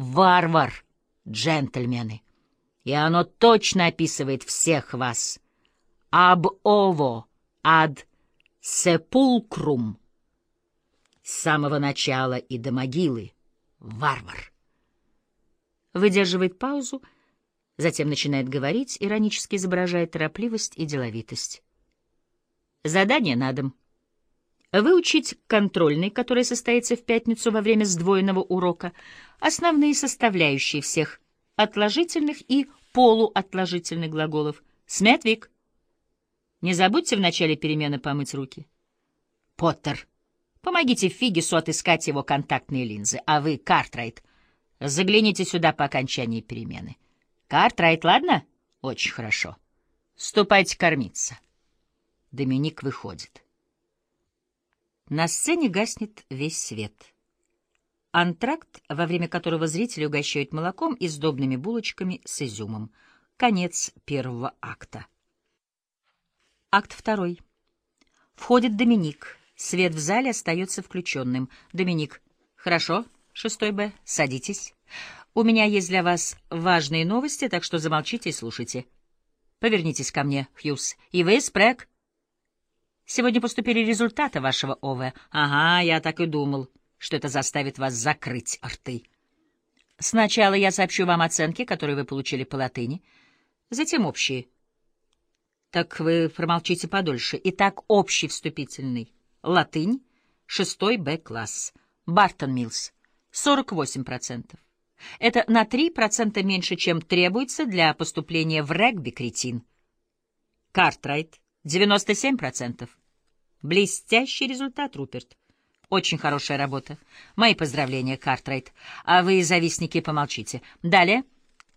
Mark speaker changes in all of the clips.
Speaker 1: варвар, джентльмены. И оно точно описывает всех вас. Аб ово ад сепулкрум. С самого начала и до могилы. Варвар. Выдерживает паузу, затем начинает говорить, иронически изображая торопливость и деловитость. Задание на дом. Выучить контрольный, который состоится в пятницу во время сдвоенного урока, основные составляющие всех отложительных и полуотложительных глаголов. Сметвик. Не забудьте в начале перемены помыть руки. Поттер. Помогите Фигису отыскать его контактные линзы, а вы, Картрайт, загляните сюда по окончании перемены. Картрайт, ладно? Очень хорошо. Ступайте кормиться. Доминик выходит. На сцене гаснет весь свет. Антракт, во время которого зрители угощают молоком и сдобными булочками с изюмом. Конец первого акта. Акт второй. Входит Доминик. Свет в зале остается включенным. Доминик. Хорошо. Шестой Б. Садитесь. У меня есть для вас важные новости, так что замолчите и слушайте. Повернитесь ко мне, Хьюз. И вы, Спрэг. Сегодня поступили результаты вашего ОВ. Ага, я так и думал, что это заставит вас закрыть рты. Сначала я сообщу вам оценки, которые вы получили по латыни, затем общие. Так вы промолчите подольше. Итак, общий вступительный. Латынь, шестой Б-класс. Бартон Милс, 48%. Это на 3% меньше, чем требуется для поступления в регби, кретин. Картрайт, 97%. Блестящий результат, Руперт. Очень хорошая работа. Мои поздравления, Картрайт. А вы, завистники, помолчите. Далее.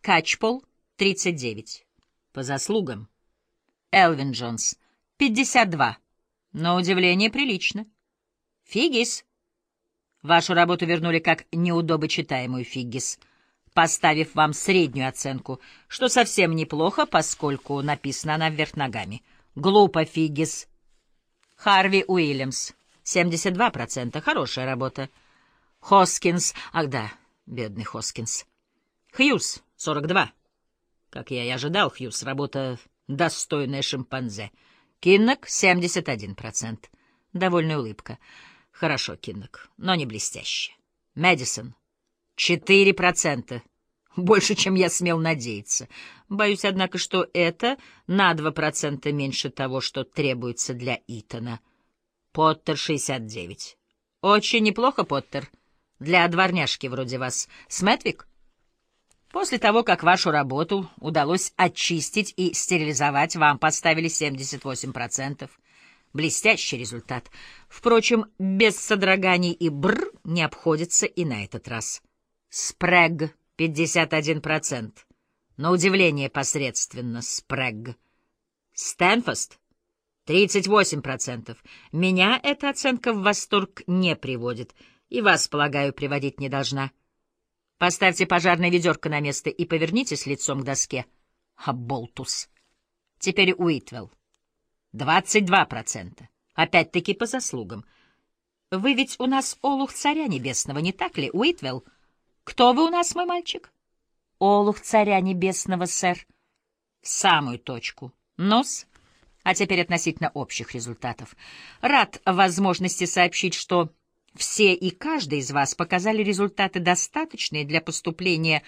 Speaker 1: Качпол, 39. По заслугам. Элвин Джонс, 52. На удивление прилично. Фигис. Вашу работу вернули как неудобочитаемую, Фигис, поставив вам среднюю оценку, что совсем неплохо, поскольку написана она вверх ногами. Глупо, Фигис. Харви Уильямс, 72%. Хорошая работа. Хоскинс. Ах да, бедный Хоскинс. Хьюз, 42. Как я и ожидал, Хьюз, работа достойная шимпанзе. Киннок, 71%. Довольная улыбка. Хорошо, Киннок, но не блестяще. Мэдисон, 4%. Больше, чем я смел надеяться. Боюсь, однако, что это на два процента меньше того, что требуется для Итана. Поттер, 69. Очень неплохо, Поттер. Для дворняжки вроде вас. Сметвик? После того, как вашу работу удалось очистить и стерилизовать, вам поставили 78%. Блестящий результат. Впрочем, без содроганий и бр не обходится и на этот раз. Спрэг. 51%. На удивление посредственно, Спрэг. Стэнфост — 38%. Меня эта оценка в восторг не приводит, и вас, полагаю, приводить не должна. Поставьте пожарное ведерко на место и повернитесь лицом к доске. Аболтус. Теперь Уитвелл. 22%. Опять-таки по заслугам. Вы ведь у нас олух царя небесного, не так ли, Уитвелл? Кто вы у нас, мой мальчик? Олух царя небесного, сэр. В самую точку. Нос. А теперь относительно общих результатов. Рад возможности сообщить, что все и каждый из вас показали результаты достаточные для поступления